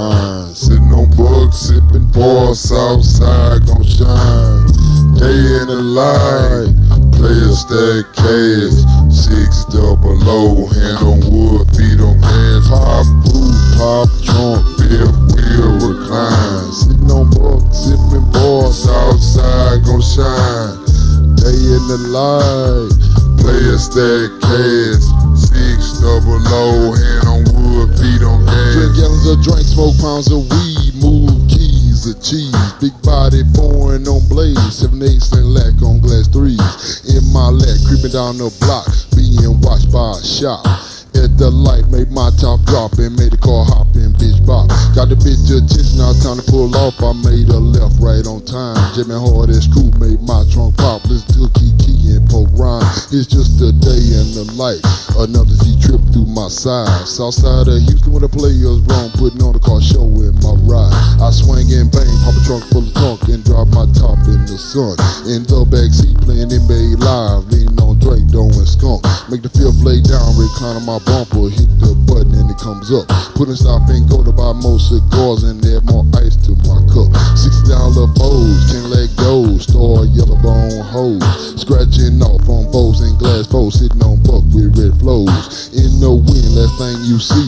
mind. Sitting on bugs, sipping bars outside, gon' shine. Day in the light, Player stack cash. Six double low, hand on wood, feet on hands. Pop boot, pop trunk, fifth wheel recline. Sitting on bugs, sipping bars outside, gon' shine. Day in the light, Player stack cash. Six double low, hand on feet on gas. Drink gallons of drink, smoke pounds of weed, move keys of cheese. Big body foreign on blaze, seven eighths and lack on glass threes. In my lap, creeping down the block, being watched by a shop. At the light, made my top drop and made the car hop and bitch bop. Got the bitch attention, now time to pull off. I made a left right on time. Jamming hard as crew made my trunk pop. Listen to Keke and Pokey Rhyme. It's just a day in the life. Another through my side. Southside of Houston where the players wrong, putting on the car show in my ride. I swing and bang, pop a trunk full of trunk and drop my top in the sun. In the backseat playing NBA live, leaning on Drake, doing skunk. Make the fifth lay down, recline on my bumper, hit the button and it comes up. Putting stop and go to buy more cigars and add more ice to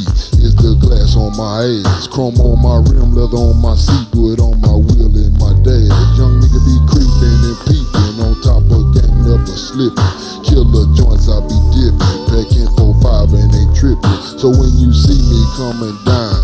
you see is the glass on my ass, chrome on my rim, leather on my seat, wood on my wheel and my dash. Young nigga be creeping and peeping on top of gang, never slipping. Killer joints, I be dipping, packing four five and ain't tripping. So when you see me coming down,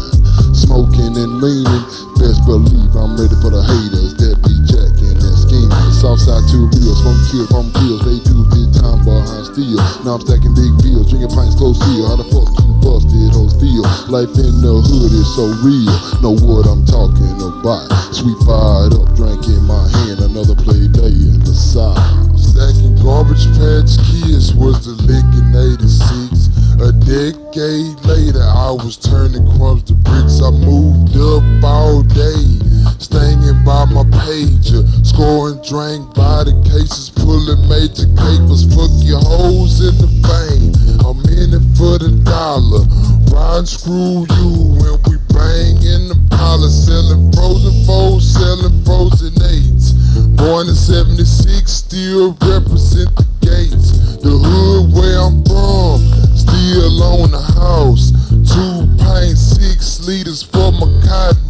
smoking and leaning, best believe I'm ready for the haters that be jacking and scheming. Southside two reels, from kills, from kills, they do big time behind steel. Now I'm stacking big bills, drinking pints close seal. How the fuck you busted feel? Life in the hood is so real. Know what I'm talking about? Sweet fired up, drink in my hand, another play day in the side. Stacking Cabbage Patch Kids was the lick in 86. A decade later, I was turning crumbs to bricks. I moved up all day, staying by my pager, scoring drink by the cases, pulling major capers. Fuck your hoes in the vein. I'm in it for the dollar. Ride screw you when we bang in the parlor, selling frozen foes, selling frozen eights. Born in 76, still represent the gates. The hood where I'm from, still on the house. Two pints, six liters for my cotton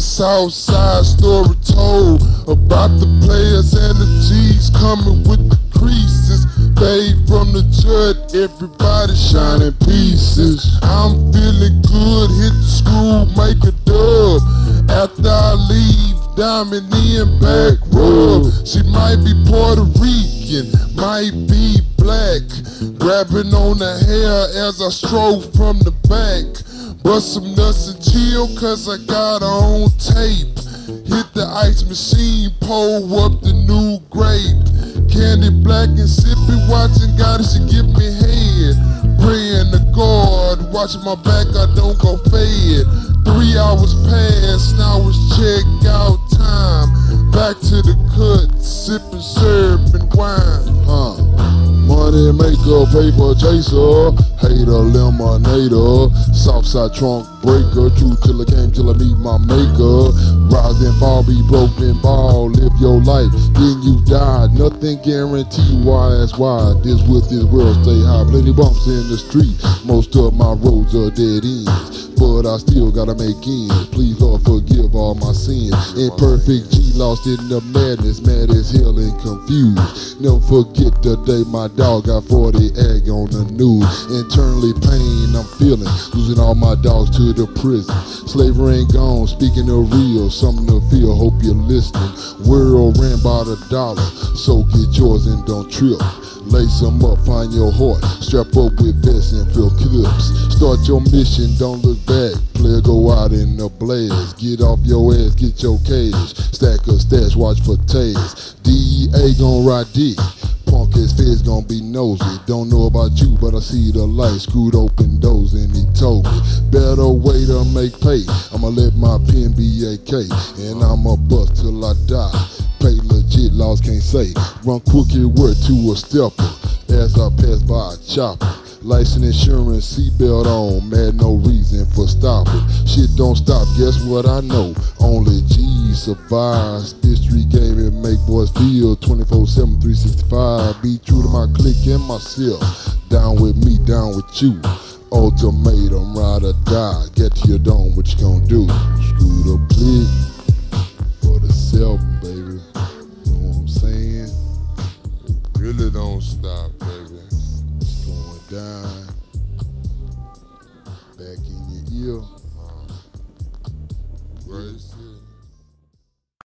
1997 Southside story told about the players and the G's coming with the creases. Fade from the judge, everybody shining pieces. I'm feeling good, hit the school, make a dub. After I leave, diamond in back rub. She might be Puerto Rican, might be black. Grabbing on the hair as I stroll from the back. Bust some nuts and chill, cause I got on tape. Hit the ice machine, pull up the new grape. Candy black and sippy, watching God, she give me head. Praying to God, watching my back, I don't go fed. Three hours past, now it's check out time. Back to the cut, sipping Money maker, paper chaser, hater, lemonator, Southside trunk breaker, true till I came till I meet my maker. Rise and fall, be broken ball, live your life, then you die. Nothing guaranteed, why that's why. This with this world stay high. Plenty bumps in the street, most of my roads are dead ends. But I still gotta make ends. Please, Lord, forgive all my sins. Imperfect G lost in the madness, mad as hell and. Never forget the day my dog got 40 egg on the news. Internally pain I'm feeling, losing all my dogs to the prison. Slavery ain't gone, speaking of real, something to feel, hope you're listening. World ran by the dollar, so get yours and don't trip. Lace 'em up, find your heart. Strap up with vests and fill clips. Start your mission, don't look back. Player go out in the blaze. Get off your ass, get your cash. Stack a stash, watch for tags. DEA gon' ride dick. Punk ass feds gon' be nosy. Don't know about you, but I see the light. Screwed open doors and he told me. Better way to make pay. I'ma let my pen be AK. And I'ma bust till I die. Can't say. Run quick, it work to a stepper. As I pass by a chopper. License insurance, seatbelt on, mad no reason for stopping. Shit don't stop, guess what I know? Only G survives. History game and make boys feel 24 7, 365. Be true to my clique and myself. Down with me, down with you. Ultimatum, ride or die. Get to your dome, what you gonna do? Screw the click for the self, really don't stop, baby. It's going down. Back in your ear.